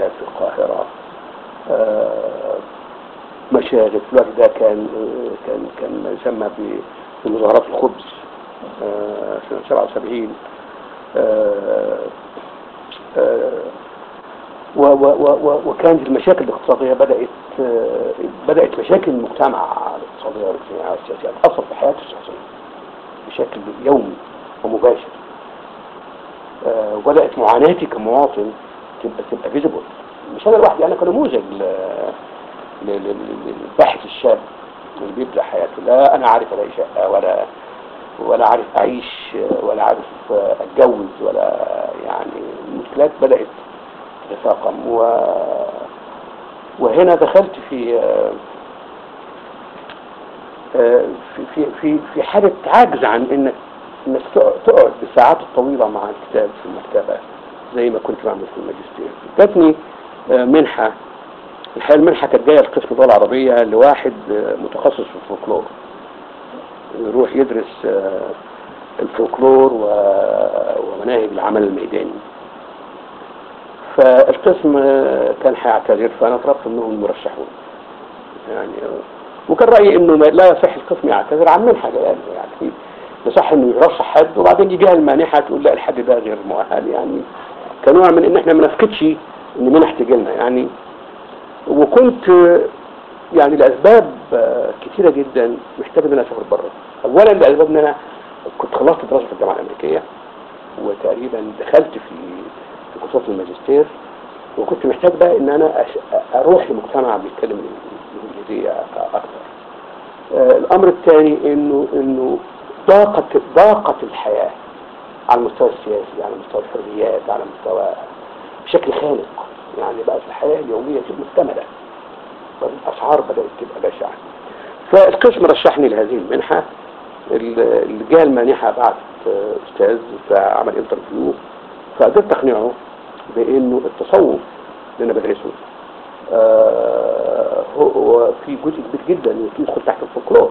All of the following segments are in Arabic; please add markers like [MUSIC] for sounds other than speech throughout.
في القاهرة. آه، مشاغل في الوقت ده كان كان كان ما يسمى بمظاهرات الخبز آه، سنة 77 آه، وكانت المشاكل الاقتصادية بدأت بدأت مشاكل المجتمع الاقتصادية والاجتماعية والسياسية تأثر في حياته الشخصية بشكل يومي ومباشر. وبدأت معاناتي كمواطن تبقى تبقى فيزيبل مش أنا لوحدي أنا كنموذج للباحث الشاب اللي بيبدأ حياته. لا أنا عارف ألاقي شقة ولا ولا عارف أعيش ولا عارف أتجوز ولا يعني المشكلات بدأت تتفاقم. و وهنا دخلت في في في في حالة عجز عن انك إنك تقعد بالساعات الطويلة مع الكتاب في المكتبة. زي ما كنت بعمل في الماجستير. جاتني آه، منحة. الحقيقة المنحة كانت جاية لقسم اللغة العربية لواحد آه، متخصص في الفولكلور. يروح يدرس آه، الفولكلور ومناهج العمل الميداني. فالقسم كان هيعتذر فأنا طلبت منهم يرشحوني يعني وكان رأيي إنه لا يصح القسم يعتذر عن منحة يعني يعني يصح إنه يرشح حد وبعدين يجيها المانحة تقول لا الحد ده غير مؤهل يعني. كنوع من إن إحنا ما نفقدش إن منح تجي لنا يعني وكنت يعني لأسباب كثيره جدا محتاج إن أنا أسافر بره اولا لأسباب إن أنا كنت خلصت دراسة في الجامعة الأمريكية وتقريبا دخلت في في كورسات الماجستير وكنت محتاج بقى إن أنا أروح لمجتمع بيتكلم الانجليزيه أكتر. آه، الأمر الثاني إنه إنه ضاقت ضاقت الحياة. على المستوى السياسي على مستوى الحريات على مستوى بشكل خانق. يعني بقت الحياة اليومية شبه مكتمله والاسعار بدأت تبقى بشعة. فالقسم رشحني لهذه المنحة. ال- الجهة المانحة بعت أستاذ فعمل interview فقدرت أقنعه بأنه التصوف اللي أنا بدرسه آه، هو في جزء كبير جدا يدخل تحت الفولكلور.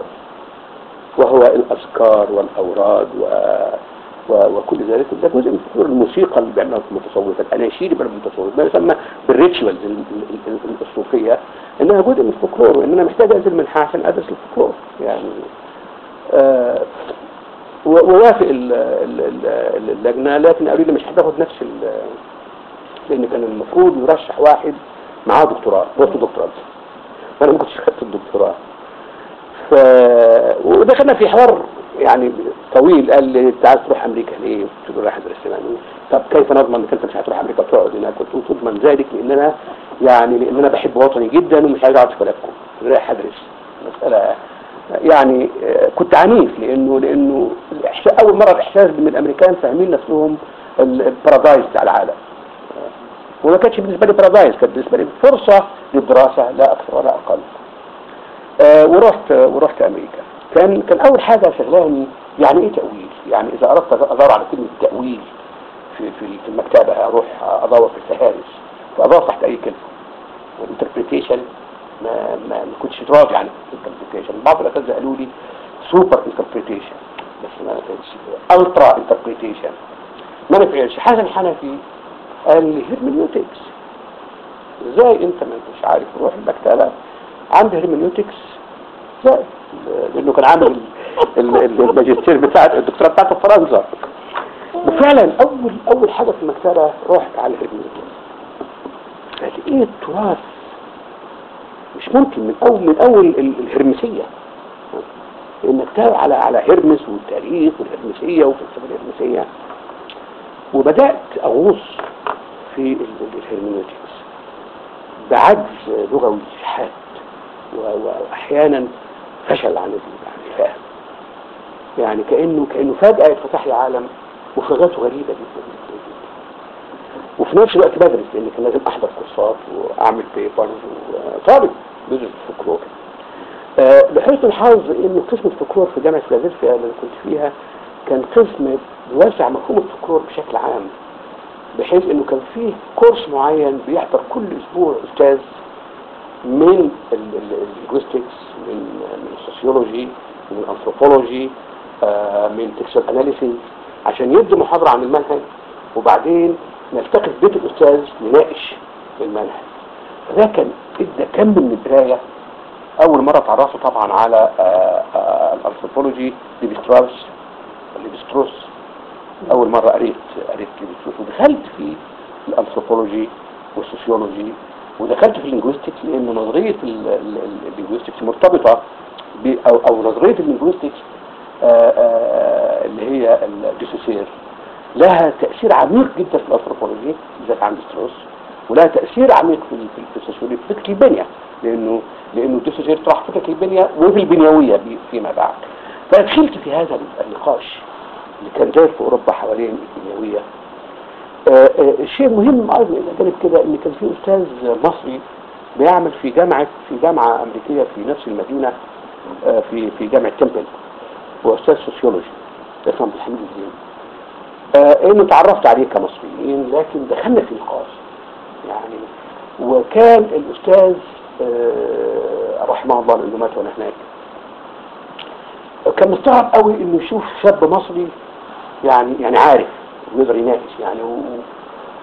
وهو الأذكار والأوراد و و- وكل ذلك. ده جزء من الموسيقى اللي بيعملها المتصوفه الأناشيد اللي بيعملها المتصوفه ما يسمى بال rituals ال- ال- ال- ال- الصوفية. إنها جزء من الفولكلور وان أنا محتاج انزل منحه عشان أدرس الفولكلور. يعني آه ووافق ال- ال- ال- اللجنه لكن قالوا لي مش هتاخد نفس لأن كان المفروض يرشح واحد معاه دكتوراه بوست دكتوراه. وأنا ما كنتش خدت الدكتوراه. ف ودخلنا في حوار يعني طويل قال لي انت عايز تروح أمريكا ليه؟ قلت له رايح أدرس يعني طب كيف نضمن إنك أنت مش هتروح أمريكا وتقعد هناك؟ قلت له تضمن ذلك لأن أنا يعني لأن أنا بحب وطني جدا ومش عايز أقعد في بلدكم. رايح أدرس. مسألة يعني آه، كنت عنيف لأنه لأنه أول مرة الاحساس ان الأمريكان فاهمين نفسهم ال paradise بتاع العالم. وما كانتش بالنسبة لي paradise كانت بالنسبة لي فرصة للدراسه لا أكثر ولا أقل. آه، ورحت ورحت أمريكا. كان كان أول حاجة شغلاني يعني إيه تأويل؟ يعني إذا أردت أدور على كلمة تأويل في في المكتبة أروح أدور في الفهارس. فأدور تحت أي كلمة. ال interpretation ما ما ما كنتش راضي عن ال interpretation بعض الاساتذه قالوا لي super interpretation بس ما كانش ultra interpretation ما نفعلش حسن حنفي قال لي hermeneutics إزاي أنت ما مش عارف روح المكتبة؟ عندي hermeneutics لأنه كان عامل ال- ال- الماجستير بتاع الدكتوراه بتاعته في فرنسا. وفعلا اول أول حاجة في المكتبه رحت على لي إيه التراث؟ مش ممكن من اول من أول ال- الهرمسية. انك على على هرمس والتاريخ والهرمسية والفلسفه الهرمسية. وبدأت أغوص في ال- ال- الهرمنيوتكس بعجز لغوي حاد واحيانا فشل عن ال- عن الفهم يعني كانه كأنه فجأة اتفتح لي عالم مفرداته غريبة جدا. وفي نفس الوقت بدرس لأن كان لازم أحضر كورسات وأعمل papers وطالب بدرس الفولكلور آه، لحسن الحظ ان قسم الفولكلور في جامعة فيلادلفيا اللي كنت فيها كان قسم بيوسع مفهوم الفولكلور بشكل عام بحيث إنه كان فيه كورس معين بيحضر كل أسبوع أستاذ من ال linguistics من ال sociology من الانثروبولوجي آه، من textual analysis عشان يدي محاضرة عن المنهج وبعدين نلتقي في بيت الأستاذ نناقش المنهج. ده كان إدى كم من القرايه أول مرة اتعرفت طبعا على آه، آه، الأنثروبولوجي لبستراوس لبستروس أول مرة قريت قريت لليفي ستراوس ودخلت في ال anthropology وال sociology. ودخلت في ال linguistics ال- ال- ال linguistics مرتبطة ب- أو أو نظرية ال linguistics آه، آه، اللي هي دي سوسير لها تأثير عميق جدا في الأنثروبولوجي بالذات عند ستروس ولها تأثير عميق في في في فكرة البنية لأنه لأنه دي سوسير طرح فكرة البنية وفي البنيوية فيما بعد. فدخلت في هذا النقاش اللي كان داير في أوروبا حوالين البنيوية. آه، آه، الشيء المهم أيضا إلى جانب كده إن كان في أستاذ مصري بيعمل في جامعة في جامعة أمريكية في نفس المدينة آه، في في جامعة تمبل هو أستاذ سوسيولوجي. اسمه عبد الحميد الزين انه تعرفت عليه كمصريين لكن دخلنا في نقاش. يعني وكان الأستاذ رحمه الله لأنه مات وأنا هناك. كان مستغرب قوي إنه يشوف شاب مصري يعني يعني عارف. ويقدر يناقش يعني و...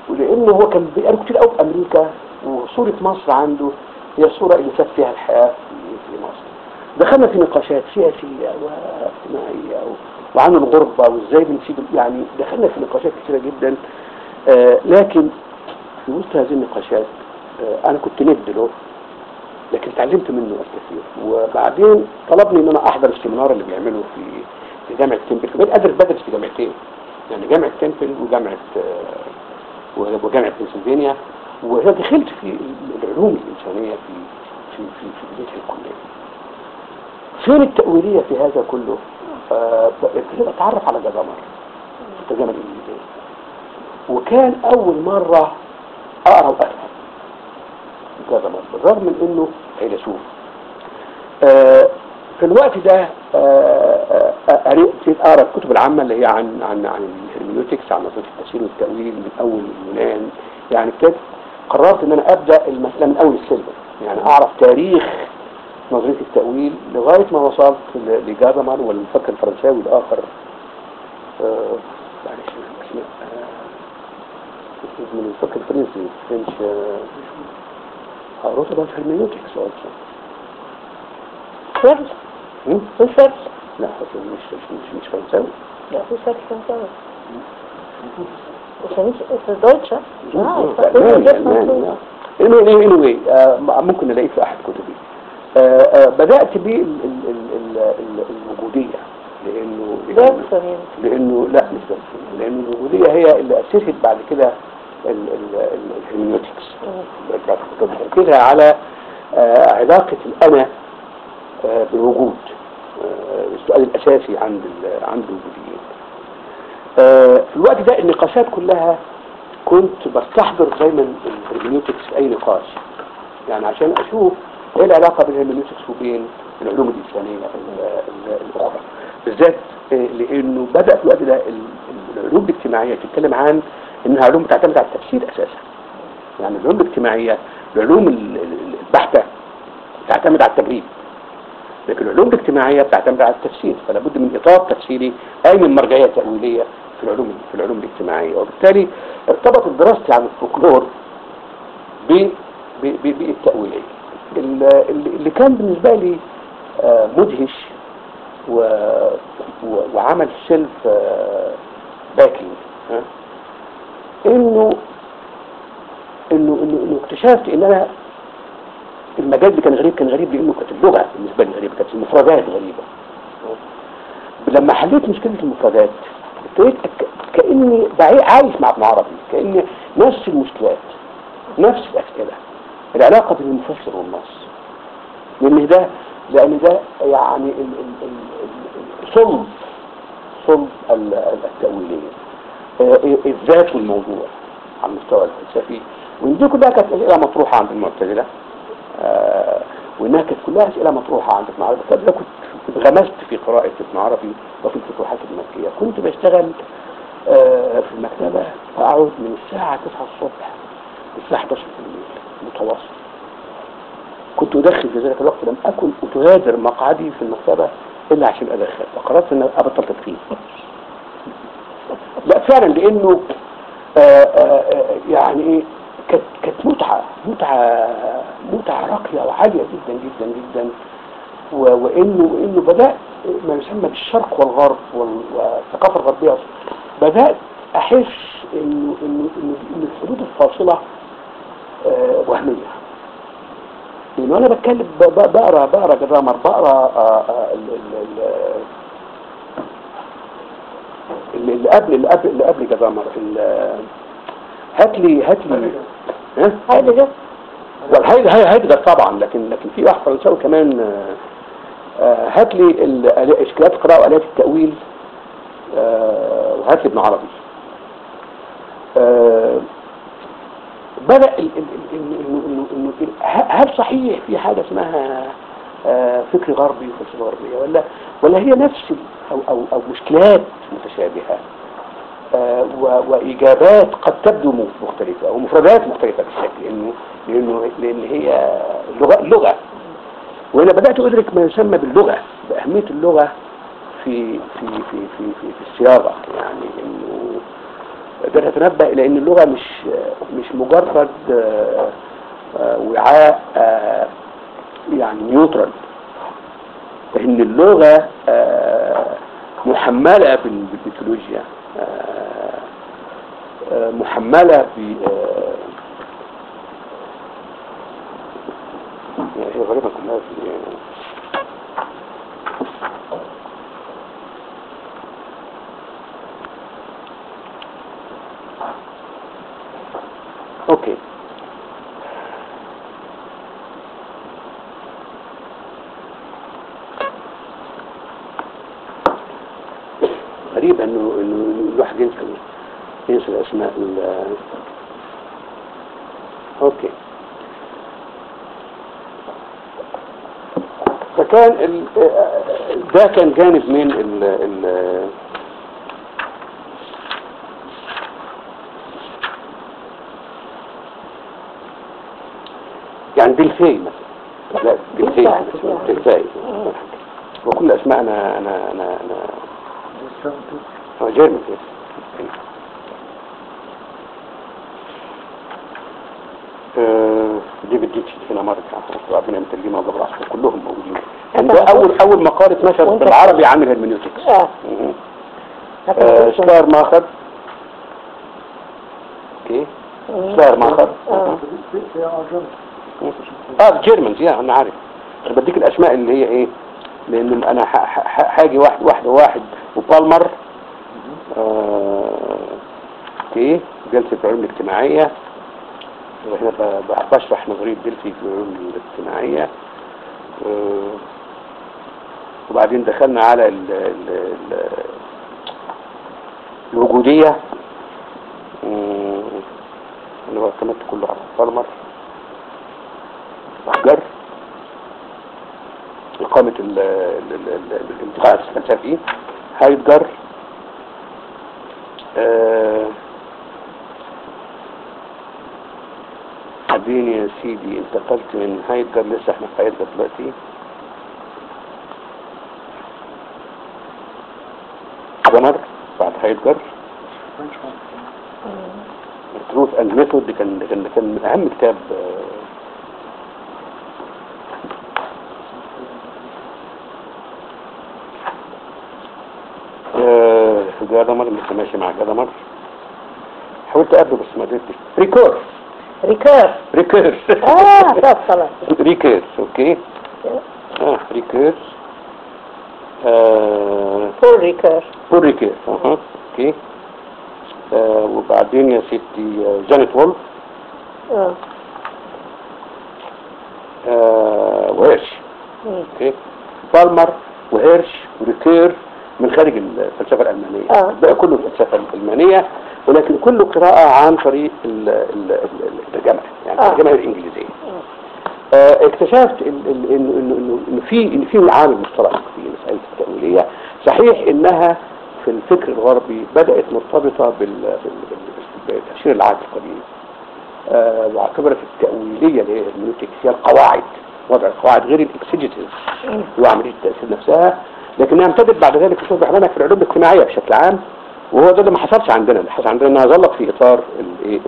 ولأنه هو كان بيقرا كتير قوي في أمريكا وصورة مصر عنده هي الصورة اللي فات فيها الحياة في مصر. دخلنا في نقاشات سياسية واجتماعيه و... وعن الغربة وإزاي بنسيب يعني دخلنا في نقاشات كثيره جدا. آه لكن في وسط هذه النقاشات آه أنا كنت ند له لكن تعلمت منه الكثير. وبعدين طلبني إن أنا أحضر السيمينار اللي بيعمله في في جامعة تمبل كمان أدرس بدرس في جامعتين. يعني جامعة تمبل وجامعة آه، وجامعة بنسلفانيا. ودخلت في العلوم الإنسانية في في في في بداية الكلية. فين التأويلية في هذا كله؟ آه، ابتديت أتعرف على جادامر في الترجمة الإنجليزية. وكان أول مرة أقرأ وأفهم جزامر بالرغم من إنه فيلسوف آه، في الوقت ده آه، آه، قريت أقرأ الكتب العامة اللي هي عن عن عن الهرميوتكس عن نظرية التفسير والتأويل من أول اليونان. يعني ابتديت قررت إن أنا أبدأ المسألة من أول السلم. يعني أعرف تاريخ نظرية التأويل لغاية ما وصلت لجازمان والمفكر الفرنساوي الآخر. آه، معلش اسمه؟ آه، من الفكر الفرنسي فرنش wrote about hermeneutics also فرنش هم؟ لا مش مش ist ألماني Franzose. anyway, anyway آه، ممكن نلاقيه في أحد كتبي. آه، آه، بالوجودية لأنه لأنه- Selbstverständlich. لأنه لا مش بس لأن الوجودية هي اللي أسست بعد كده ال- ال- ال- الهرميوتكس تركيزها على آه، علاقة الأنا آه، بالوجود. آه، السؤال الأساسي عند عند الوجوديين آه، في الوقت ده النقاشات كلها كنت بستحضر دايما الهرميوتكس في أي نقاش. يعني عشان أشوف إيه العلاقة بين الهرميوتكس وبين العلوم الإنسانية ال- ال- الأخرى. بالذات آه، لأنه بدأ في الوقت ده ال- ال- العلوم الاجتماعية تتكلم عن إنها علوم تعتمد على التفسير أساسا. يعني العلوم الاجتماعية العلوم ال- ال- البحتة تعتمد على التجريب لكن العلوم الاجتماعية بتعتمد على التفسير فلا بد من إطار تفسيري أي من مرجعية تأويلية في العلوم في العلوم الاجتماعية. وبالتالي ارتبطت دراستي عن الفولكلور ب- ب- ب- بالتأويلية. ال- اللي كان بالنسبة لي آه، مدهش و... وعمل self باكينج انه انه انه إنه اكتشفت إن أنا المجال كان غريب كان غريب لأنه كانت اللغة بالنسبة لي غريبة كانت المفردات غريبة. لما حليت مشكلة المفردات ابتديت بعي- عايش مع ابن عربي كأني نفس المشكلات نفس الأسئلة. العلاقة بين المفسر والنص. لأن ده لأن ده يعني صلب صلب ال- ال- التأويلية آه، الذات والموضوع على المستوى الفلسفي. وإن دي كلها كانت أسئلة مطروحة عند المعتزلة. آه، وانها كانت كلها أسئلة مطروحة عند ابن عربي فانا كنت كنت غمست في قراءة ابن عربي وفي الفتوحات المكية كنت بشتغل آه، في المكتبة اقعد من الساعة 9 الصبح للساعه 11 بالليل متواصل. كنت أدخن في ذلك الوقت لم أكن أتغادر مقعدي في المكتبة إلا عشان أدخن فقررت أن أبطل تدخين. لا فعلا لأنه آآ آآ يعني إيه كانت كانت متعة متعة متعة راقية وعالية جدا جدا جدا. و- وانه وإنه بدات ما يسمى بالشرق والغرب وال- والثقافة الغربية بدات أحس انه انه انه إن الحدود الفاصلة آه، وهمية. لأن وأنا بتكلم بقرا بقرأ جرامر بقرأ آه، آه، ال- ال- ال- اللي قبل اللي قبل اللي قبل جرامر هات لي هات لي. ها؟ ده هيدا هيدا طبعا لكن لكن في واحد فرنساوي كمان آه، آه، هات لي اشكالات القراءه والات التأويل آه، وهات لي ابن عربي. ه- هل صحيح في حاجة اسمها فكر غربي وفلسفة غربية ولا ولا هي نفس أو أو أو مشكلات متشابهة؟ آه، و- وإجابات قد تبدو م- مختلفه ومفردات مختلفة بالشكل لأنه لأنه لأن هي اللغة اللغة وأنا بدأت أدرك ما يسمى باللغة بأهمية اللغة في في في في في, في الصياغة. يعني إنه بدات اتنبه إلى إن اللغة مش مش مجرد آه، وعاء آه، يعني نيوترال آه، محملة بال- بالميثولوجيا آه، آه، محملة ب آه، هي غالبا كلها في okay غريب انه انه الواحد ينسى ال- okay. فكان ال... ده كان جانب من ال... ال... يعني دلفي مثلا. لا دلفي وكل أسماء أنا أنا أنا أنا جيرمي آه، ديفيد جيتش هنا مرة ربنا وقبل عصر كلهم موجودين. ده اول أول مقالة نشر وانت- بالعربي عن الهرمنيوتكس آه. مم. هذا آه، الاسم. ستار ماخر أوكي. ستار ماخر آه. آه جيرمنز يا أنا عارف. أنا بديك الأسماء اللي هي إيه؟ لأن أنا حاجي واحد واحد واحد. وبالمر. آه، أوكي. جلسة العلوم الاجتماعية ب- بشرح نظرية دلفي في العلوم الاجتماعية. آه، وبعدين دخلنا على ال ال ال الوجودية. مم، أنا اعتمدت كله على بالمر جر إقامة ال- ال- ال- ال- الانتقاء الفلسفي هايدجر. آه، اديني يا سيدي. انتقلت من هايدجر لسه إحنا في هايدجر دلوقتي. جادمر بعد هايدجر Truth and Method دي كان كان كان من أهم كتاب. آه، جادمر لسه ماشي مع جادمر حاولت اقابله بس ما قدرتش. ريكور ريكير ريكير آه خلاص ريكير okay آه ريكير آه فول ريكير فول ريكير أها أوكي آه وبعدين يا ستي آه، جانيت وولف آه آه وهيرش. okay بالمر وهيرش وريكير من خارج الفلسفه الالمانيه آه. الباقي كله الفلسفه الالمانيه ولكن كله قراءة عن طريق ال- ال- ال- الترجمة يعني آه. الإنجليزية. آه، اكتشفت ال- ال- انه انه انه إنه في إن في عامل مشترك في مساله التأويلية صحيح إنها في الفكر الغربي بدأت مرتبطة بال- بال- بال- بتفسير العهد القديم. آه، واعتبرت التأويلية اللي هي الهرمنوتكس هي القواعد وضع القواعد غير الاكسجيتيف اللي هو عملية التأثير نفسها لكنها امتدت بعد ذلك تصبح لنا في العلوم الاجتماعية بشكل عام. وهو ده اللي ما حصلش عندنا اللي حصل عندنا انها ظلت في إطار الايه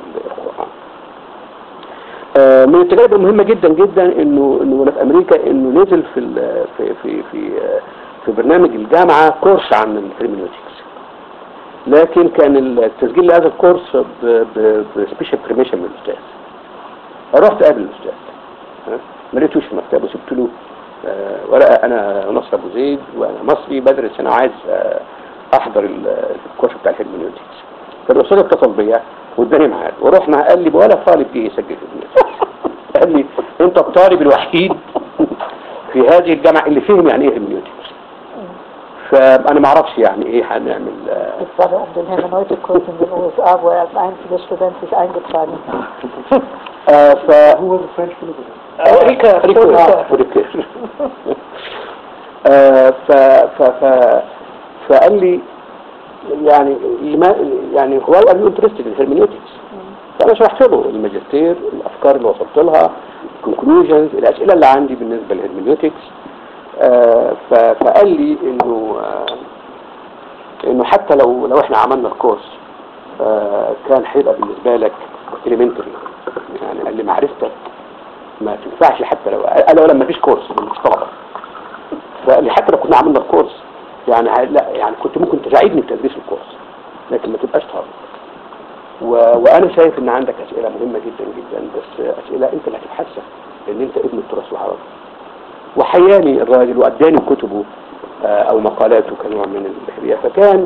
آه، من التجارب المهمة جدا جدا إنه إنه في أمريكا إنه نزل في في في في آه، في برنامج الجامعة course عن ال hermeneutics لكن كان التسجيل لهذا ال course ب special permission من الأستاذ. رحت قابل الأستاذ؟ ما لقيتوش في المكتب وسبت له آه، ورقه أنا نصر أبو زيد وأنا مصري بدرس أنا عايز آه، أحضر ال- ال course بتاع ال hermeneutics فالاستاذ اتصل بيا واداني ميعاد ورحنا قال لي ولا طالب جه يسجل هرمنيوتكس [LAUGHS] قال لي أنت الطالب الوحيد في هذه الجامعة اللي فهم يعني إيه هرمنيوتكس فانا ما أعرفش يعني إيه هنعمل آه، Ich war den Hermeneutikurs in den USA, wo er als einziger Student sich eingetragen hat. آه، ف? آه، ريكا ريكا. [LAUGHS] ريكو. آه، ف ف ف فقال لي يعني لما يعني هو are you interested in hermeneutics فأنا شرحت له الماجستير الأفكار اللي وصلت لها ال conclusions الأسئلة اللي عندي بالنسبة لل hermeneutics آه، فقال لي إنه آه، إنه حتى لو لو إحنا عملنا ال course آه، كان هيبقى بالنسبة لك elementary يعني قال لي معرفتك ما تنفعش حتى لو قال لو لما فيش course مش طلبه فقال لي حتى لو كنا عملنا ال course يعني لا يعني كنت ممكن تساعدني في تدريس ال course لكن ما تبقاش طالب. و- وأنا شايف إن عندك أسئلة مهمة جدا جدا بس أسئلة أنت اللي هتبحثها لأن أنت ابن التراث العربي وحياني الراجل وأداني كتبه آه، أو مقالاته كنوع من الحريه فكان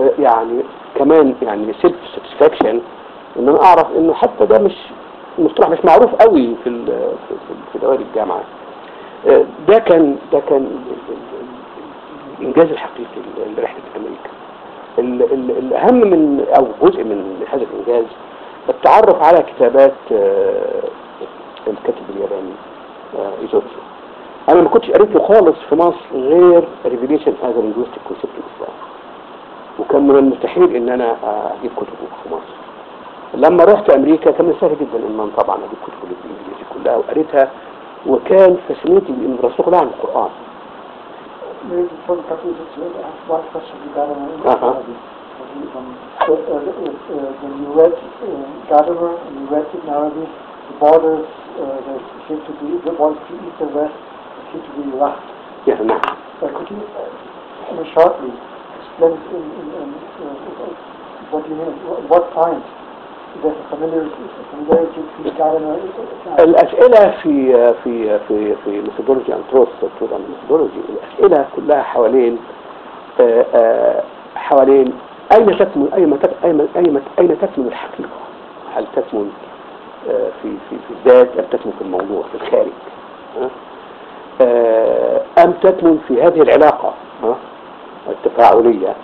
آه، يعني كمان يعني self satisfaction إن أنا أعرف إنه حتى ده مش مصطلح مش معروف قوي في ال- في, في, في دوائر الجامعة. آه، ده كان ده كان ال- ال- ال- الإنجاز الحقيقي لرحلة أمريكا. ال- ال- الأهم من أو جزء من هذا الإنجاز التعرف على كتابات آه، الكاتب الياباني آه، إيزوتسو. أنا ما كنتش قريت له خالص في مصر غير revelation as linguistic concept الاسلام وكان من المستحيل إن أنا آه، أجيب كتبه في مصر. لما رحت أمريكا كان السهل جدا إن أنا طبعا أجيب كتبه بالانجليزي كلها وقريتها وكان فاسينيتنج إن الرسول عن القرآن. mieliśmy powiem taki łatwo się government, when you read uh, Gadamer and you read it in Arabic, the borders uh, there seem to be, the borders to east and west seem to be rough. Yes, and that. Uh, could you, uh, shortly, explain in, in, in, uh, what do you mean, what, what point? الأسئلة في في في في ميثودولوجي أنتروس ميثودولوجي الأسئلة كلها حوالين آه، آه، حوالين أين تكمن أين تك- أين أين تكمن الحقيقة؟ هل تكمن آه، في في في الذات أم تكمن في الموضوع في الخارج؟ أم تكمن في هذه العلاقة؟ التفاعلية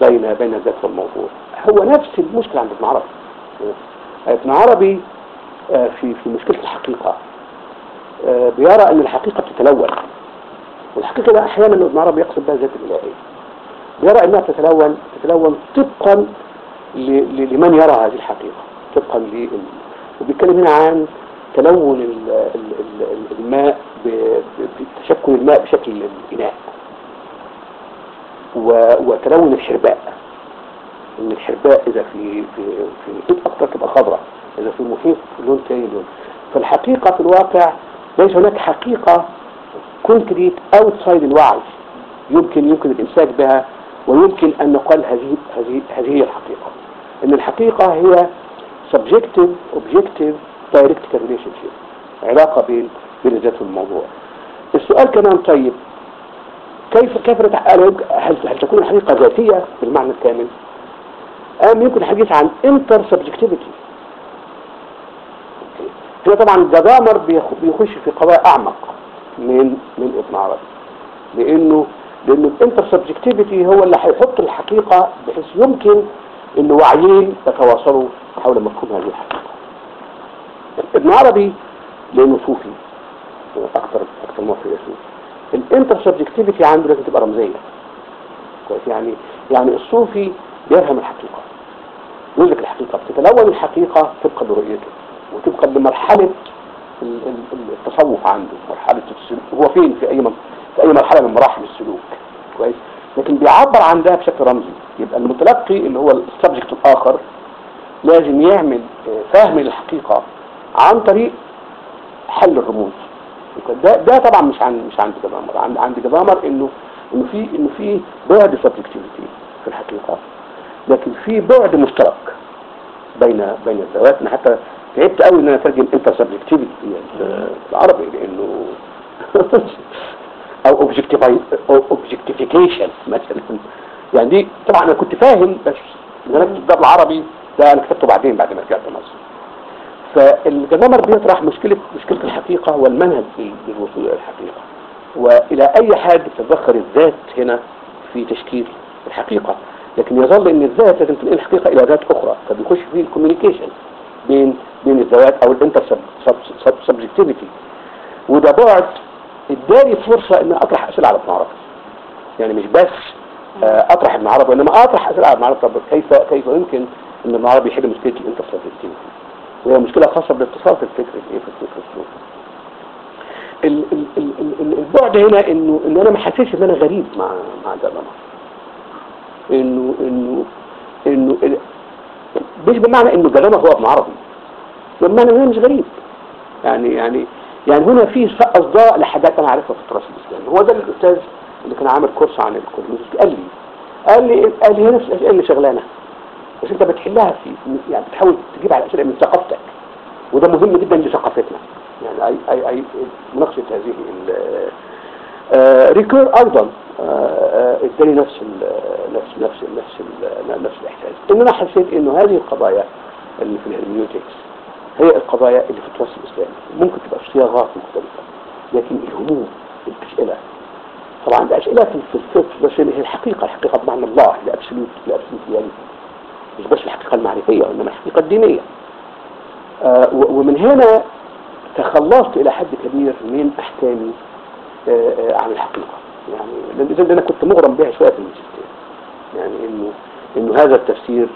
بين بين الذات والموضوع؟ هو نفس المشكلة عند ابن عربي ابن عربي آه، في في مشكلة الحقيقة. آه، بيرى أن الحقيقة تتلون. والحقيقة ده أحيانا ابن عربي يقصد بها ذات الإلهية بيرى أنها تتلون تتلون طبقا ل- ل- لمن يرى هذه الحقيقة. طبقا لل وبيتكلم هنا عن تلون ال- ال- ال- الماء بتشكل الماء بشكل الإناء وتلون الحرباء. إن الحرباء إذا في في في محيط أكتر تبقى خضراء إذا في المحيط لون تاني لون. فالحقيقة في الواقع ليس هناك حقيقة concrete outside الوعي. يمكن يمكن الإمساك بها ويمكن أن نقال هذه هذه هذه هي الحقيقة. إن الحقيقة هي subjective objective dialectical relationship علاقة بين بين الذات والموضوع السؤال كمان طيب كيف كيف هل هل تكون الحقيقة ذاتية بالمعنى الكامل؟ أم يمكن الحديث عن intersubjectivity هنا طبعا الجدامر بيخ- بيخش في قضايا أعمق من من ابن عربي. لأنه لأنه ال intersubjectivity هو اللي هيحط الحقيقة بحيث يمكن إن وعيين يتواصلوا حول مفهوم هذه الحقيقة. ابن عربي لأنه صوفي أكثر ما في صوفي ال intersubjectivity عنده لازم تبقى رمزية. كويس. يعني يعني الصوفي بيفهم الحقيقة. يدرك الحقيقة. بتتلون الحقيقة لمرحلة ال- ال- ال- التصوف عنده. مرحلة السلوك. هو فين؟ في أي في أي مرحلة من مراحل السلوك. كويس؟ لكن بيعبر عن ده بشكل رمزي. يبقى المتلقي اللي هو ال subject الآخر لازم يعمل آه، فهم للحقيقة عن طريق حل الرموز. ده ده طبعا مش عن مش عند جدامر عند عند جدامر انه إنه في إنه في بعد subjectivity في الحقيقة. لكن في بعد مشترك بين بين الذوات أنا حتى تعبت قوي إن أنا أترجم intersubjectivity بالعربي لأنه [LAUGHS] أو objectification مثلا. يعني دي طبعا أنا كنت فاهم بس إن أنا ده بالعربي ده أنا كتبته بعدين بعد ما رجعت مصر. فالجدامر بيطرح مشكلة مشكلة الحقيقة والمنهج في الوصول إلى الحقيقة. وإلى أي حد تتذكر الذات هنا في تشكيل الحقيقة. لكن يظل أن الذات لازم تنقل الحقيقة إلى ذات أخرى. فبيخش فيه ال communication بين بين الذوات أو ال intersubjectivity وده بعد اداني فرصة ان أطرح أسئلة على ابن عربي يعني مش بس آه، أطرح ابن عربي وإنما أطرح أسئلة على ابن عربي طب كيف كيف يمكن إن ابن عربي يحل مشكلة ال intersubjectivity وهي مشكلة خاصة بالاتصال في الفكر في الفكر السلوكي ال- ال- ال- ال- ال- البعد هنا انه ان أنا ما حاسسش إن أنا غريب مع مع ده. إنه إنه إنه مش بمعنى إنه جلامه هو ابن عربي؟ بمعنى إنه مش غريب. يعني يعني يعني هنا في أصداء لحاجات أنا عارفها في التراث الإسلامي. هو ده الأستاذ اللي كان عامل كورس عن الكولوميز قال لي قال لي قال لي هنا الاسئله اللي شغلانة بس أنت بتحلها في يعني بتحاول تجيب على الاسئله من ثقافتك. وده مهم جدا لثقافتنا. يعني أي أي أي مناقشة هذه ال- آه، أيضا. آه، آه، اداني نفس ال نفس نفس نفس ال نفس الإحساس. إن أنا حسيت إنه هذه القضايا اللي في ال hermeneutics هي القضايا اللي في التراث الإسلامي. ممكن تبقى في صياغات مختلفة لكن الهموم الأسئلة. طبعا ده أسئلة في الفقه بس هي الحقيقة الحقيقة بمعنى الله ال absolute ال absolute يعني. مش بس الحقيقة المعرفية وانما الحقيقة الدينية. ومن هنا تخلصت إلى حد كبير من أحكامي عن الحقيقة يعني لأن لأن أنا كنت مغرم بها شوية في الماجستير. يعني انه إنه هذا التفسير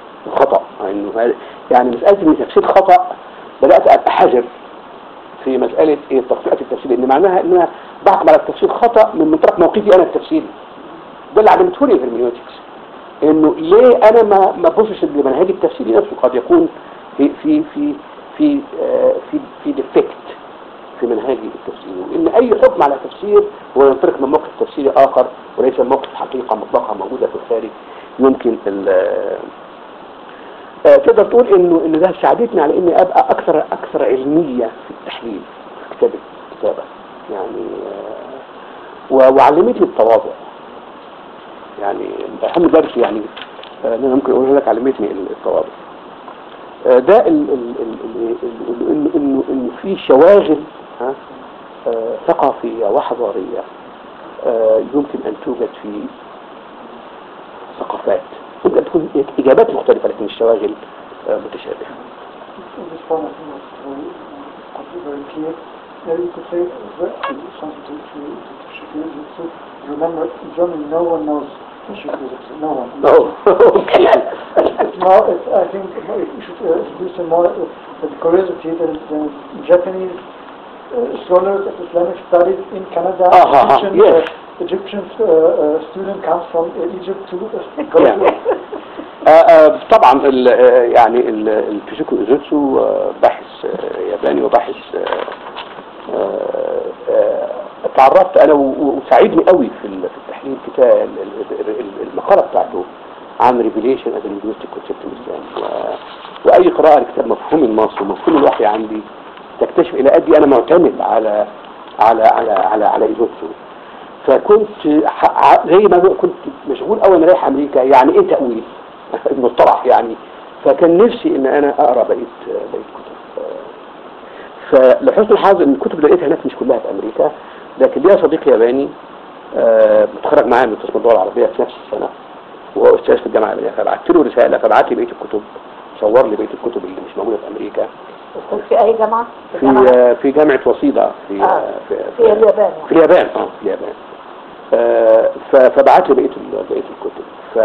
إنه هذا يعني مسألة ان تفسير خطأ بدأت أبقى حذر في مسألة إيه تخطئه التفسير. لأن معناها إن أنا بحكم على التفسير خطأ من منطلق موقفي أنا التفسيري ده اللي علمته لي الهرميوتكس إنه ليه أنا ما ما ابصش لمنهج التفسيري نفسه. قد يكون في في في في آه، في في ديفكت في منهاج التفسير. وان أي حكم على تفسير هو ينطلق من موقف تفسيري آخر وليس موقف حقيقة مطلقة موجودة في الخارج يمكن آه، تقدر تقول انه ان ده ساعدتني على إني أبقى أكثر أكثر علمية في التحليل في كتابه الكتابه يعني آه، وعلمتني التواضع. يعني اهم درس يعني آه، أنا ممكن أقول لك علمتني التواضع. ده انه انه إنه في شواغل ها آه، ثقافيه وحضاريه آه، يمكن ان توجد في ثقافات ممكن تكون اجابات مختلفه لكن الشواغل آه، uh, Shukirjutsu. Remember, in Germany, no one knows Shukirjutsu. No one. Oh, okay. It's, I think you should uh, introduce a more uh, curiosity than, than Japanese uh, scholars of Islamic studies in Canada. Ah, ah, ah, Egyptian, yes. uh, Egyptian uh, uh, student comes from uh, Egypt to uh, [LAUGHS] go Yeah. آه، آه، [LAUGHS] طبعا ال- آه، يعني ال- الفيزيكو ايزوتسو باحث ياباني وباحث اتعرفت أنا وساعدني قوي في ال- في التحليل كتاب ال- ال- ال- المقالة بتاعته عن revelation as linguistic concept الاسلام وأي قراءة لكتاب مفهوم النص ومفهوم الوحي عندي تكتشف إلى قد أنا معتمد على على على على على ايزوتسو فكنت زي ما كنت مشغول قوي أنا رايح أمريكا يعني إيه تأويل؟ [LAUGHS] المصطلح يعني. فكان نفسي إن أنا أقرأ بقيه بقية كتب. فلحسن الحظ إن الكتب اللي لقيتها هناك مش كلها في أمريكا لكن ليا صديق ياباني آه، متخرج معايا من قسم الدول العربية في نفس السنة وهو أستاذ في الجامعة الامريكيه فبعت له رسالة فبعت لي بقية الكتب صور لي بقية الكتب اللي مش موجودة في أمريكا. كنت في أي جامعة؟ في جامعة؟ آه، في جامعة وصيدا في آه، في, في اليابان في اليابان آه في اليابان. آه، فبعت لي بقية بقية الكتب. ف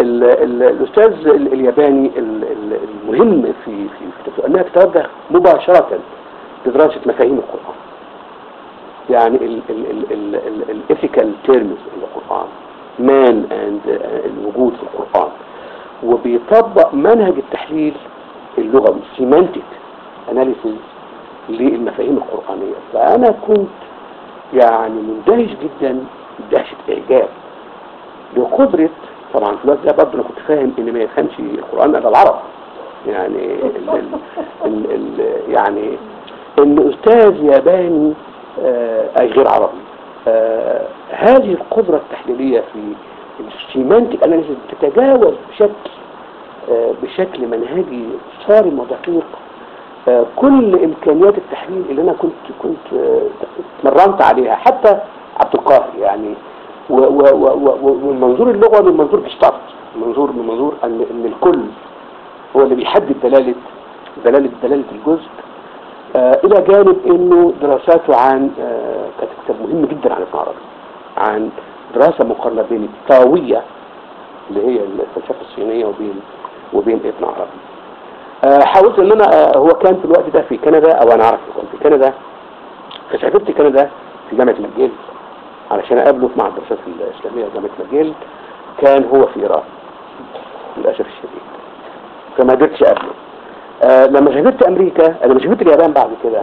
ال- ال- الأستاذ ال- الياباني ال- ال- المهم في في في أنها تتوجه مباشرة لدراسة مفاهيم القرآن. يعني ال ethical terms القران man and الوجود في القرآن. وبيطبق منهج التحليل اللغوي semantic analysis للمفاهيم القرآنية. فأنا كنت يعني مندهش جدا دهشة إعجاب. لقدرة طبعا في الوقت ده برضه أنا كنت فاهم إن ما يفهمش القرآن إلا العرب. يعني ال ال ال ال يعني إن أستاذ ياباني آه، أي غير عربي. آه، هذه القدرة التحليلية في السيمانتيك أناليسيس تتجاوز بشكل بشكل منهجي صارم ودقيق. آه، كل إمكانيات التحليل اللي أنا كنت كنت آه، اتمرنت عليها حتى عبد القاهر يعني و- و- و- و- ومن منظور اللغة من منظور جشتارت منظور من منظور ان إن الكل هو اللي بيحدد دلاله دلاله دلالة الجزء. آه، إلى جانب إنه دراساته عن آه، كانت كتاب مهم جدا عن ابن عربي عن دراسة مقارنة بين الطاوية اللي هي الفلسفة الصينية وبين وبين ابن عربي آه، حاولت إن أنا آه، هو كان في الوقت ده في كندا أو أنا عارف كان في كندا. فسافرت كندا في جامعة ماجيل علشان أقابله في معهد الدراسات الإسلامية جامعة ماجيل كان هو في ايران للأسف الشديد. فما قدرتش أقابله. آه لما سافرت أمريكا لما سافرت اليابان بعد كده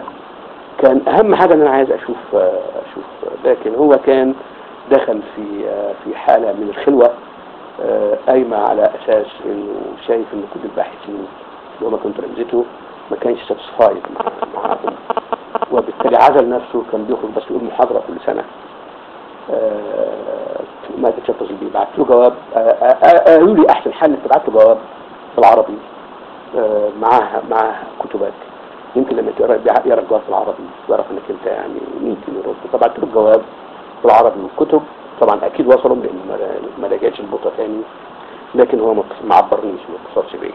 كان أهم حاجة إن أنا عايز أشوف أشوف. لكن هو كان دخل في في حالة من الخلوة آه، قايمة على أساس إنه شايف ان كل الباحثين اللي هم كانوا تلامذته ما كانش ساتسفايد معاهم وبالتالي عزل نفسه كان بيخرج بس يقول محاضره كل سنة. آه، ما اتصل بيه. بعت له جواب. آه، آه، قالوا لي أحسن حل إنك تبعت له جواب بالعربي. معاها معاها كتبك. يمكن لما تقرأ يقرأ الجواب بالعربي يعرف إنك أنت يعني يمكن يرد فبعت له الجواب بالعربي والكتب. طبعا أكيد وصلوا لأن ما- ما لقيتش البوطه تاني. لكن هو ما عبرنيش ما اتصلش بيا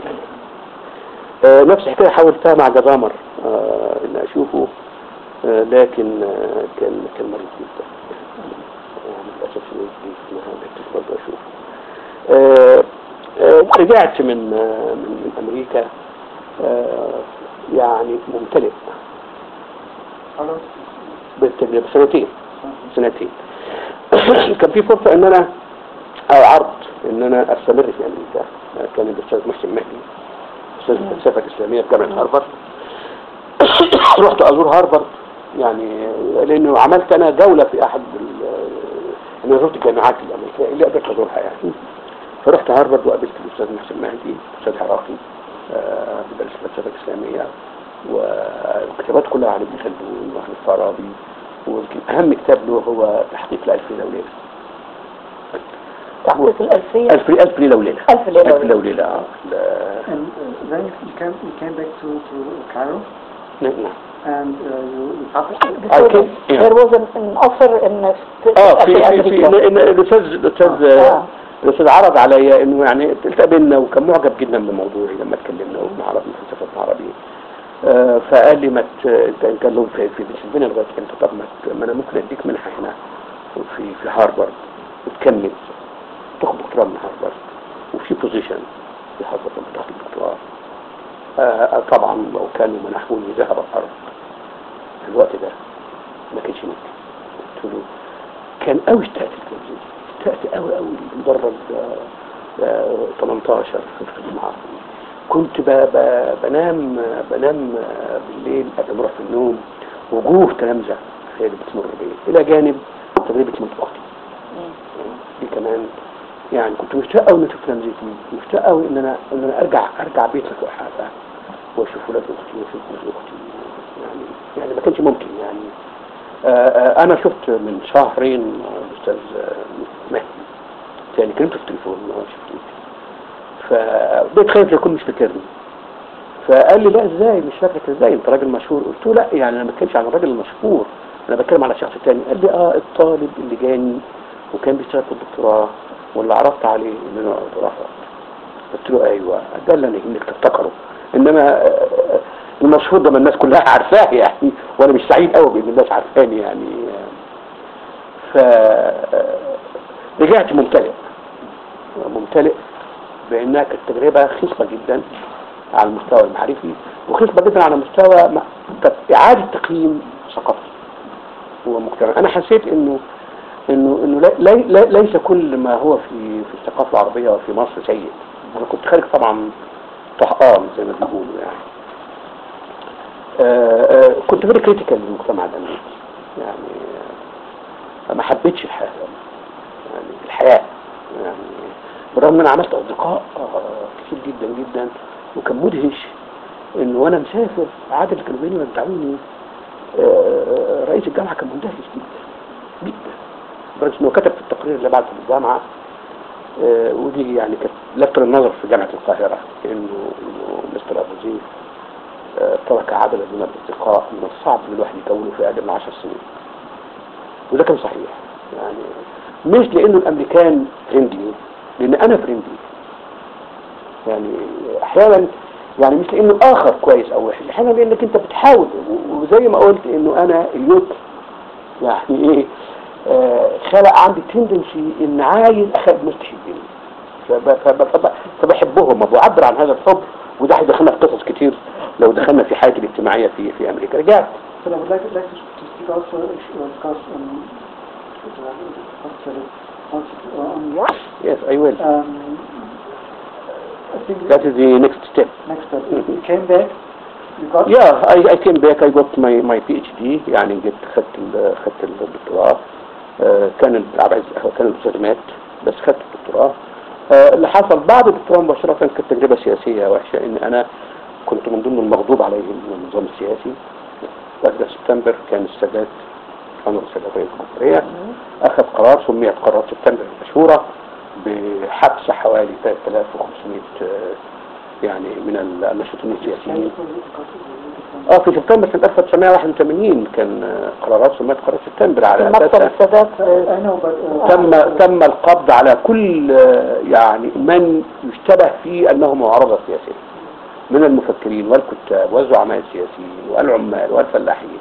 آه، نفس الحكاية حاولتها مع جزامر آه، إن أشوفه آه، لكن آه، كان كان مريض جدا. يعني للأسف برضه أشوفه. آه، آه، ورجعت من آه، من أمريكا آه، يعني ممتلئ. خلاص بالتجربه سنتين سنتين. [COUGHS] كان في فرصة إن أنا أو عرض إن أنا أستمر في أمريكا كان الاستاذ محسن مهدي أستاذ الفلسفه الاسلاميه في جامعة هارفارد. [COUGHS] رحت أزور هارفارد يعني لأنه عملت أنا جوله في أحد أنا زرت الجامعات الأمريكية اللي قدرت أزورها يعني. فرحت هارفارد وقابلت الأستاذ محسن مهدي أستاذ عراقي آه، بيدرس الفلسفه الإسلامية والكتابات كلها عن ابن خلدون وعن الفارابي ويمكن أهم كتاب له هو تحقيق الالف ليله تحقيق الألفية الف ألف ليله وليله ألف ليلة ألف وليلة. ليله وليله آه. لا- And uh, then you came, you came back to, to Cairo? نعم. نعم and uh, you, you published I came- yeah. there was an, an offer in آه في في الاستاذ الأستاذ آه. الأستاذ عرض عليا إنه يعني اتقابلنا وكان معجب جدا بموضوعي لما اتكلمنا وابن عربي فلسفه ابن عربي آه، فقال لي ما انت كان لهم في في بنسلفانيا لغايه إمتى طب ما أنا ممكن أديك منحة هنا في في هارفارد. وتكمل تاخد دكتوراه من هارفارد وفي position في هارفارد لما تاخد الدكتوراه. آه، آه، طبعا لو كانوا منحوني ذهب الأرض. في الوقت ده ما كانش ممكن. قلت له كان قوي اشتقت الجوزية اشتقت قوي قوي آه، 18 في المعرض كنت. بنام بنام آه، بالليل قبل ما أروح في النوم. وجوه تلامذة هي اللي بتمر بي إلى جانب تجربة موت أختي دي كمان يعني كنت مشتاق ان أشوف تلامذتي مشتاق قوي إن أنا إن أنا ارجع أرجع بيت مفتوحاتها وأشوف ولاد أختي وأشوف جوز أختي. يعني يعني ما كانش ممكن يعني. آه، آه، أنا شفت من شهرين الاستاذ آه، مهدي. يعني كلمته في التليفون ما شفتوش. فبقيت خايف يكون مش فاكرني. فقال لي لا إزاي؟ مش فاكرك إزاي؟ أنت راجل مشهور. قلت له لا يعني أنا ما بتكلمش عن الراجل المشهور. أنا بتكلم على شخص تاني. قال لي آه الطالب اللي جاني وكان بيشتغل في الدكتوراه. واللي عرضت عليه ان أنا رفض قلت له أيوه. ده اللي يهمك تفتكره. إنما آه، المشهور ده ما الناس كلها عارفاه يعني. وأنا مش سعيد قوي بأن الناس عارفاني يعني. ف رجعت ممتلئ. ممتلئ بأنها كانت تجربة خصبة جدا على المستوى المعرفي وخصبة جدا على مستوى إعادة تقييم ثقافتي. ومجتمع أنا حسيت إنه إنه إنه لي- لي- ليس كل ما هو في في الثقافة العربية وفي مصر سيء. أنا كنت خارج طبعا طهقان زي ما بيقولوا يعني. آه، آه، كنت very critical للمجتمع الامريكي يعني آه، ما حبيتش الحياة. يعني الحياة. يعني بالرغم إن أنا عملت أصدقاء كتير جدا جدا وكان مدهش إن وأنا مسافر عادة اللي كانوا بيني آه، رئيس الجامعة كان مندهش جدا جدا. لدرجه إنه كتب في التقرير اللي بعته للجامعه آه، ودي يعني كانت لفت النظر في جامعة القاهرة إنه إنه مستر أبو زيد آه، ترك عددا من الأصدقاء من الصعب إن الواحد يكونه في أقل من 10 سنين. وده كان صحيح. يعني مش لأنه الأمريكان friendly لأن أنا friendly يعني أحيانا يعني مش لأنه الآخر كويس أو وحش أحيانا لأنك أنت بتحاول وزي ما قلت إنه أنا اليوت. يعني آه خلق عندي تندنسي إن عايز فب- فب- فبحبهم. وبعبر عن هذا الحب. وده هيدخلنا في قصص كتير. لو دخلنا في حياتي الاجتماعية في في أمريكا. رجعت. But I would like, like to, to speak also, because um, on yes. I will. Um, I think that is the next step. Next step. You came back, you got Yeah, I, I came back. I got my my PhD يعني جبت خدت خدت الدكتوراه. كان عبد العزيز كان مات بس خدت الدكتوراه. آه، اللي حصل بعد الدكتوراه مباشرة كانت تجربة سياسية وحشة إن أنا كنت من ضمن المغضوب عليهم من النظام السياسي. بعد سبتمبر كان السادات انور السادات رئيس الجمهورية. أخذ قرار سميت قرارات سبتمبر المشهورة بحبس حوالي 3500 آه، يعني من الناشطين السياسيين. آه في سبتمبر سنة 1981 كان آه، قرارات سميت قرارات سبتمبر على السادات uh, تم تم القبض على كل آه، يعني من يشتبه فيه أنه معارضة سياسية من المفكرين والكتاب والزعماء السياسيين والعمال والفلاحين.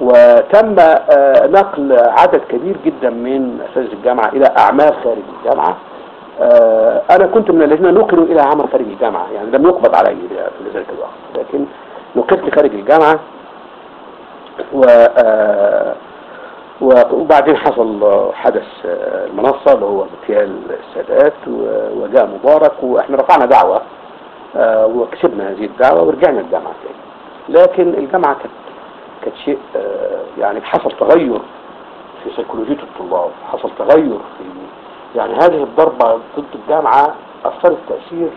وتم آه، نقل عدد كبير جدا من أساتذة الجامعة إلى أعمال خارج الجامعة. آه، أنا كنت من الذين نقلوا إلى عمل خارج الجامعة يعني لم يقبض علي في ذلك الوقت لكن نقلت خارج الجامعة و آه، و- وبعدين حصل حدث آه، المنصة اللي هو اغتيال السادات وجاء مبارك وإحنا رفعنا دعوة آه، وكسبنا هذه الدعوة ورجعنا الجامعة تاني. لكن الجامعة كانت كانت شيء يعني حصل تغير في سيكولوجية الطلاب حصل تغير في يعني هذه الضربة ضد الجامعة أثرت تأثير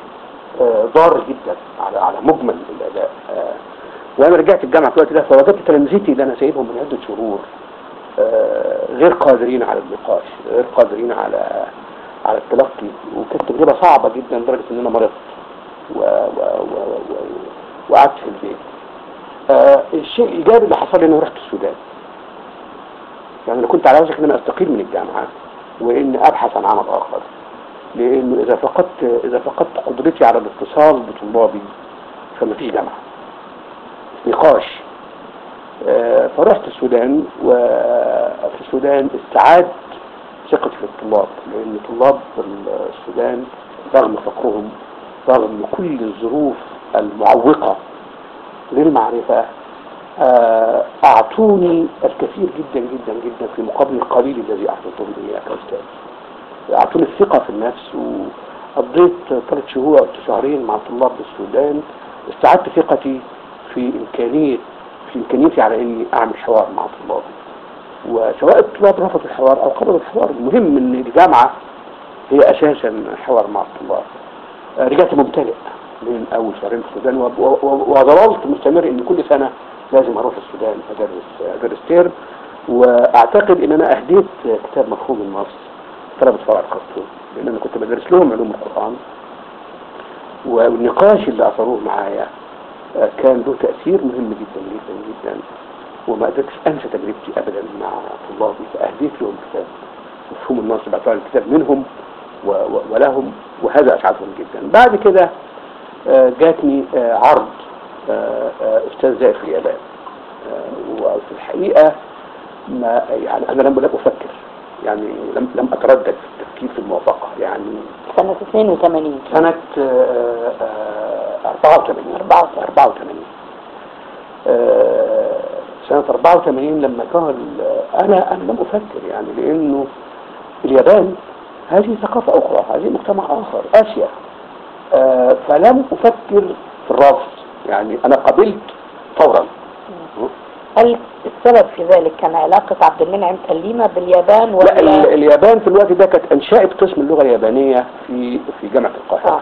ضار جدا على على مجمل الأداء آه، وأنا رجعت الجامعة في الوقت ده فوجدت تلامذتي اللي أنا سايبهم من عدة شهور آه، غير قادرين على النقاش غير قادرين على على التلقي وكانت تجربة صعبة جدا لدرجة إن أنا مرضت وقعدت في البيت. آه، الشيء الإيجابي اللي حصل لي اني رحت السودان. يعني أنا كنت على وشك إن أنا أستقيل من الجامعة وإن أبحث عن عمل آخر. لأنه إذا فقدت إذا فقدت قدرتي على الاتصال بطلابي فما فيش جامعة. نقاش. آه، فرحت السودان وفي السودان استعاد ثقتي في الطلاب لأن طلاب السودان رغم فقرهم رغم كل الظروف المعوقة للمعرفة آه، أعطوني الكثير جدا جدا جدا في مقابل القليل الذي أعطيتهم إياه كأستاذ. أعطوني الثقة في النفس وقضيت ثلاث شهور أو شهرين مع طلاب السودان. استعدت ثقتي في إمكانية في إمكانيتي على إني أعمل حوار مع طلابي. وسواء الطلاب رفضوا الحوار أو قبلوا الحوار المهم إن الجامعة هي أساسا حوار مع الطلاب. آه، رجعت ممتلئ من أول شهرين في السودان وظللت مستمر إن كل سنة لازم أروح السودان أدرس أدرس ترم. وأعتقد إن أنا أهديت كتاب مفهوم النص طلبة فرع الخرطوم لأن أنا كنت بدرس لهم علوم القرآن. والنقاش اللي أثروه معايا آه، كان له تأثير مهم جدا جدا جدا. وما قدرتش أنسى تجربتي أبدا مع طلابي فأهديت لهم كتاب. مفهوم النص بعتوا الكتاب منهم ولهم. وهذا أسعدهم جدا. بعد كده آه، جاتني آه، عرض أستاذ زائد في اليابان. وفي الحقيقة ما يعني أنا لم أفكر. يعني لم لم أتردد في التفكير في الموافقة. يعني سنة 82 سنة آه، آه، 84 84 آه، سنة 84 لما كان أنا أنا لم أفكر يعني لأنه اليابان هذه ثقافة أخرى هذه مجتمع آخر آسيا. آه، فلم أفكر في الرفض. يعني أنا قبلت فورا. هل السبب في ذلك كان علاقة عبد المنعم سليمة باليابان لا ولا ال- اليابان في الوقت ده كانت أنشأت قسم اللغة اليابانية في في جامعة القاهرة. آه.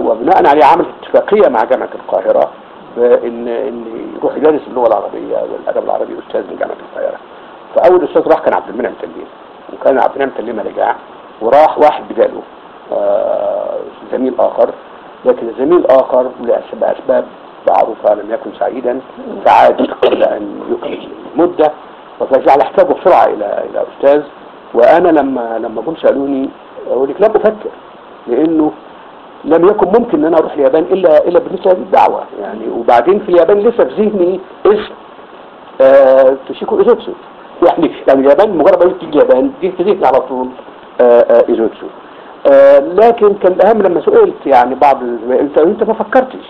وبناء عليه عملت اتفاقية مع جامعة القاهرة بان إن يروح يدرس اللغة العربية والأدب العربي أستاذ من جامعة القاهرة. فأول أستاذ راح كان عبد المنعم سليم وكان عبد المنعم سليم رجع وراح واحد بداله آه، زميل آخر. لكن الزميل الآخر لأس- باسباب معروفة لم يكن سعيدا فعاد قبل أن يكمل المدة فجعل احتاجه بسرعة إلى إلى أستاذ. وأنا لما لما جم سألوني أقول لك لم أفكر لأنه لم يكن ممكن إن أنا أروح اليابان الا إلا بالنسبة لهذه الدعوه يعني وبعدين في اليابان لسه في ذهني اسم آه توشيكو إيزوتسو. يعني يعني اليابان مجرد ما تيجي اليابان جه في ذهني على طول آه آه إيزوتسو. آه لكن كان الاهم لما سئلت يعني بعض انت أنت ما فكرتش.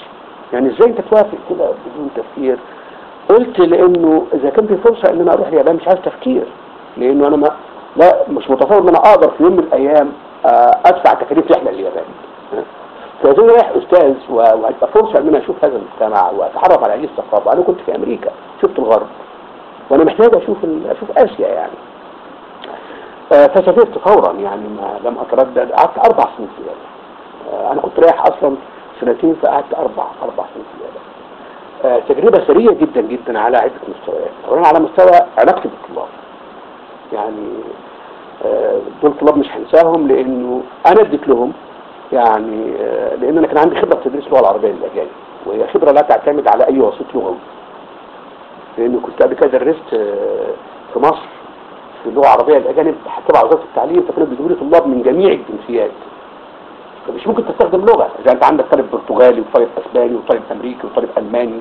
يعني إزاي انت توافق كده بدون تفكير؟ قلت لأنه إذا كان في فرصة إن أنا أروح اليابان مش عايز تفكير لأنه أنا ما لا مش متصور إن أنا أقدر في يوم من الأيام آه، أدفع تكاليف رحلة لليابان. فإذا رايح أستاذ وهتبقى فرصة إن أنا أشوف هذا المجتمع وأتعرف على هذه الثقافه أنا كنت في أمريكا شفت الغرب. وأنا محتاج أشوف أشوف آسيا يعني. آه، فسافرت فورا يعني ما لم أتردد. قعدت أربع سنين في اليابان. آه، أنا كنت رايح أصلا سنتين فقعدت أربع أربع سنين اليابان. آه، تجربة سرية جدا جدا على عدة مستويات. أولا على مستوى علاقتي بالطلاب. يعني آه، دول طلاب مش هنساهم لأنه أنا أديت لهم يعني آه، لأن أنا كان عندي خبرة في تدريس اللغة العربية للأجانب وهي خبرة لا تعتمد على أي وسيط لغوي. لأنه كنت قبل كده درست في مصر في اللغة العربية للأجانب تبع وزارة التعليم فكانوا بيجيبوا لي طلاب من جميع الجنسيات. فمش ممكن تستخدم لغة؟ إذا أنت عندك طالب برتغالي وطالب أسباني وطالب أمريكي وطالب ألماني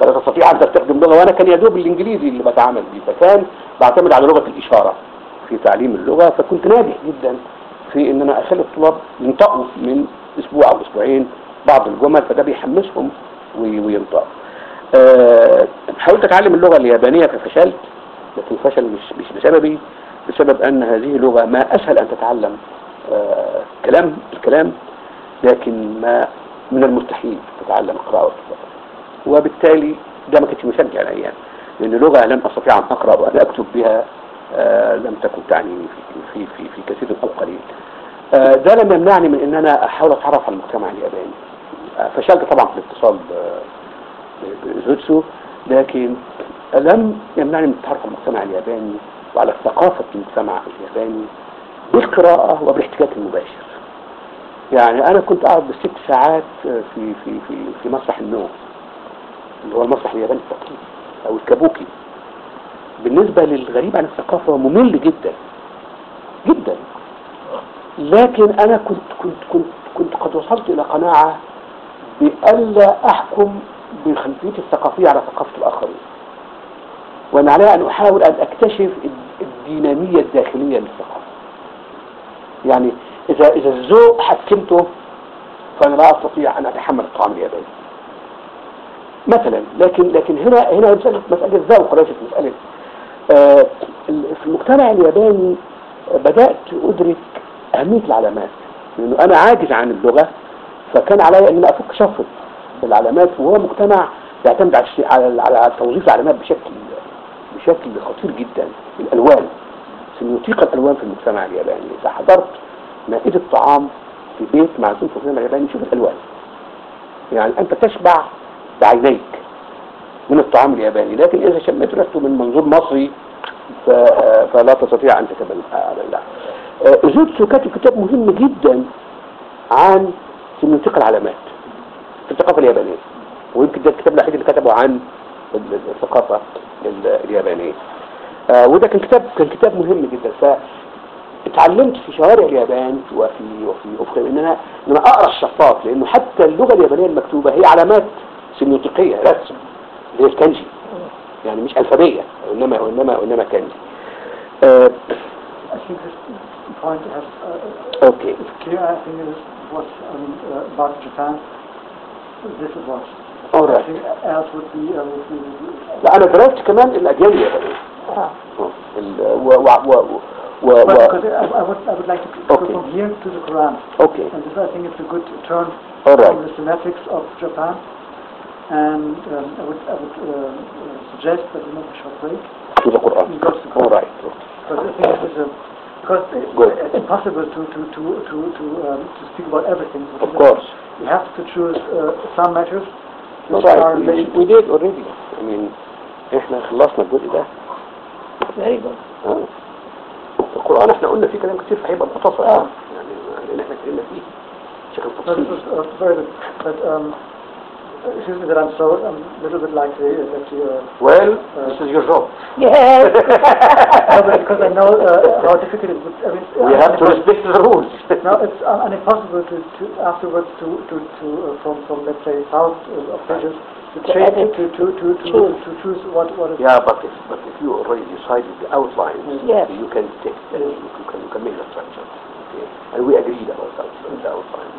فلا تستطيع أن تستخدم لغة وأنا كان يا دوب الإنجليزي اللي بتعامل بيه فكان بعتمد على لغة الإشارة. في تعليم اللغة فكنت ناجح جدا في إن أنا أخلي الطلاب ينطقوا من أسبوع أو أسبوعين بعض الجمل فده بيحمسهم وي- وينطقوا. أه حاولت أتعلم اللغة اليابانية ففشلت لكن الفشل مش مش بسببي بسبب أن هذه لغة ما أسهل أن تتعلم. كلام الكلام لكن ما من المستحيل تتعلم القراءة والكتابة وبالتالي ده ما كانش مشجع الأيام لأن لغة لن أستطيع أن أقرأ وأن أكتب بها آه، لم تكن تعنيني في في في, في كثير أو قليل آه، ده لم يمنعني من أن أنا أحاول أتعرف على المجتمع الياباني آه، فشلت طبعا في الاتصال بزوتسو لكن لم يمنعني من التعرف على المجتمع الياباني وعلى ثقافة المجتمع الياباني بالقراءة وبالاحتكاك المباشر. يعني أنا كنت قاعد بالست ساعات في في في في مسرح النوم اللي هو المسرح الياباني التقليدي أو الكابوكي. بالنسبة للغريب عن الثقافة ممل جدا جدا. لكن أنا كنت كنت كنت كنت قد وصلت إلى قناعة بألا أحكم بخلفيتي الثقافية على ثقافة الآخرين. وأن علي أن أحاول أن أكتشف الد- الدينامية الداخلية للثقافة. يعني إذا إذا الذوق حكمته فأنا لا أستطيع أن أتحمل الطعام الياباني مثلا لكن لكن هنا هنا مسألة مسألة ذوق ليست مسألة آه، في المجتمع الياباني بدأت أدرك أهمية العلامات. لأنه أنا عاجز عن اللغة فكان علي أن أفك شفط العلامات وهو مجتمع يعتمد على على توظيف العلامات بشكل بشكل خطير جدا الألوان. سيميوتيقا الألوان في المجتمع الياباني. إذا حضرت مائدة طعام في بيت معزوم في المجتمع الياباني شوف الألوان. يعني أنت تشبع بعينيك من الطعام الياباني. لكن إذا شميت ريحته من منظور مصري فلا تستطيع أن تتبل على الله كاتب كتاب مهم جدا عن سيميوتيقا العلامات في الثقافة اليابانية. ويمكن ده الكتاب الوحيد اللي كتبه عن ال- الثقافة ال- اليابانية. وده كان كتاب كان كتاب مهم جدا. فتعلمت في شوارع اليابان وفي وفي افق إن أنا إن أنا أقرأ الشفاط لأنه حتى اللغة اليابانية المكتوبة هي علامات سيميوتيقية رسم اللي هي الكانجي. يعني مش ألفابية وانما وانما وإنما كانجي. آه، أوكي. Uh, uh, لا أنا درست كمان الأجيال اليابانية. آه. آه، ال- و و و و, but و because I, I would, I would like to go Okay. from here to the Quran. اوكي And this, I think, is a good turn Alright. from the semantics of Japan. and um, I would, I would uh, uh, suggest that we make a short break to the Quran. and go to the All right. Because I think this is a, because Good. it's impossible to, to, to, to, to, um, to speak about everything. Of course. You have to choose uh, some matters All which are right. We, related we did already. I mean, احنا خلصنا الجزء ده. آه. القرآن إحنا قلنا فيه كلام كتير فهيبقى مختصر آه. يعني إحنا اتكلمنا فيه uh. But um, excuse me that I'm so I'm a little bit like the like the. Uh, Well, this is your job. Yes. no, but because I know uh, how difficult it would. I mean, We have to respect the rules. No, it's uh, impossible to, to afterwards to to to uh, from from let's say thousands of pages to change edit. to to to to, Choose. to choose what what is. Yeah, but if, but if you already decided the outline, Yes. you can take that, you can, you can make the structure. Okay? And we agreed about that, the outline.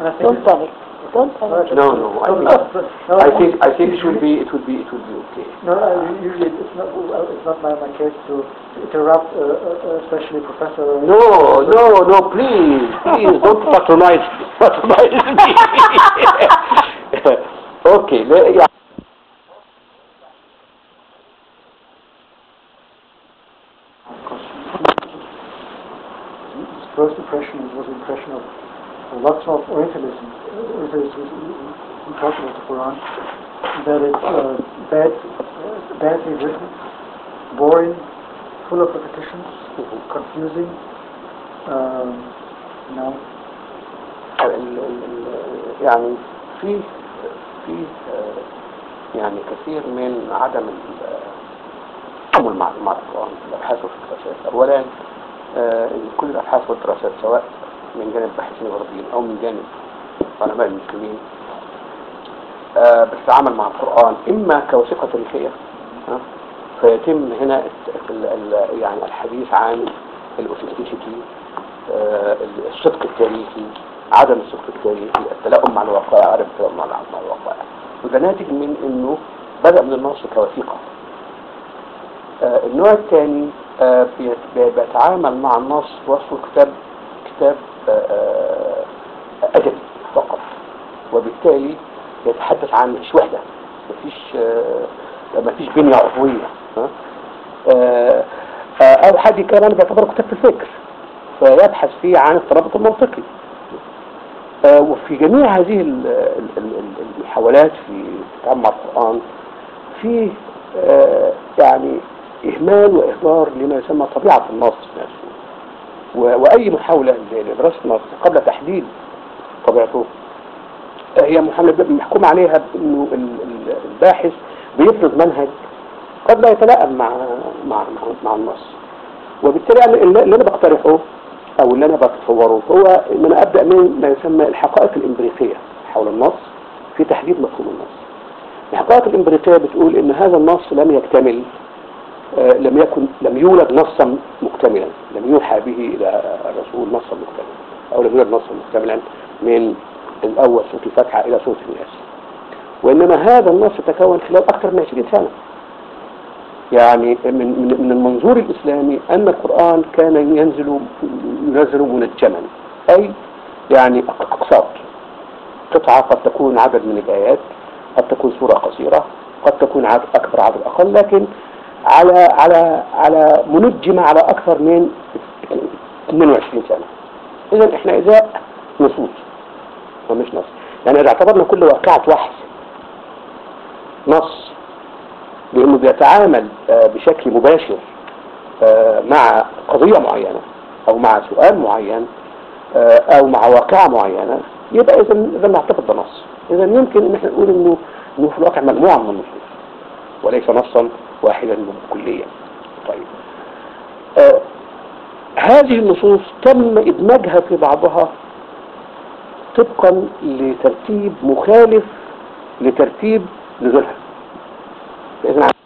And I think Don't panic. Don't panic. No, no, I No, think, no, no, I think, I think it would be, it would be, it would be okay. No, uh, usually it's not well, it's not my, my case to, to interrupt, uh, uh, especially professor. No, no, no, please, please, don't [LAUGHS] patronize, patronize me. [LAUGHS] okay, le- yeah. His first impression was the impression of lots of Orientalism, uh, Orientalists who, who, who talk about the Quran, that it's uh, bad, uh, badly written, boring, full of repetitions, confusing, um, you know, ال- ال- ال- يعني في في آه، يعني كثير من عدم ال- التعامل مع مع القرآن في الأبحاث وفي الدراسات أولا آه، كل الأبحاث والدراسات سواء من جانب باحثين غربيين أو من جانب علماء المسلمين آه، بتتعامل مع القرآن إما كوثيقة تاريخية فيتم هنا يعني الحديث عن الأوثنتيسيتي الصدق التاريخي عدم الصدق التاريخي التلاؤم مع الواقع عدم التلاؤم مع الواقع. وده ناتج من إنه بدأ من النص كوثيقة. آه، النوع الثاني آه، بيت- بي- بيتعامل مع النص وصفه كتاب كتاب آه، آه، أدبي فقط. وبالتالي يتحدث عن مش وحدة. مفيش مفيش بنية عضوية. أو حد كمان بيعتبره كتاب في الفكر. فيبحث فيه عن الترابط المنطقي. وفي جميع هذه ال- ال- ال- المحاولات في التعامل مع القرآن في آه، يعني إهمال وإهدار لما يسمى طبيعة النص نفسه. وأي محاولة لدراسة النص قبل تحديد طبيعته آه، هي محاولة محكوم عليها بأنه ال- ال- الباحث بيفرض منهج قد لا يتلائم مع مع مع, النص. وبالتالي أنا اللي أنا بقترحه أو اللي أنا بتصوره. هو ان أنا أبدأ من ما يسمى الحقائق الإمبريقية حول النص في تحديد مفهوم النص. الحقائق الإمبريقية بتقول إن هذا النص لم يكتمل آه، لم يكن لم يولد نصا مكتملا لم يوحى به إلى الرسول نصا مكتملا أو لم يولد نصا مكتملا من الأول سوره الفاتحه إلى سوره الناس. وإنما هذا النص تكون خلال أكثر من 20 سنة. يعني من من من المنظور الإسلامي أن القرآن كان ينزل ينزل منجما أي يعني أقساط قطعة قد تكون عدد من الآيات قد تكون سورة قصيرة قد تكون عدد أكبر عدد أقل لكن على على على منجمة على أكثر من 22 سنة. إذا إحنا إزاء نصوص ومش نص. يعني إذا اعتبرنا كل واقعة وحي نص لأنه بيتعامل آه، بشكل مباشر آه، مع قضية معينة أو مع سؤال معين آه، أو مع واقعة معينة يبقى إذا إذا نعتقد ده نص إذا يمكن إن إحنا نقول إنه إنه في الواقع مجموعة من النصوص وليس نصا واحدا كليا. طيب. هذه النصوص تم إدماجها في بعضها طبقا لترتيب مخالف لترتيب نزولها. There's not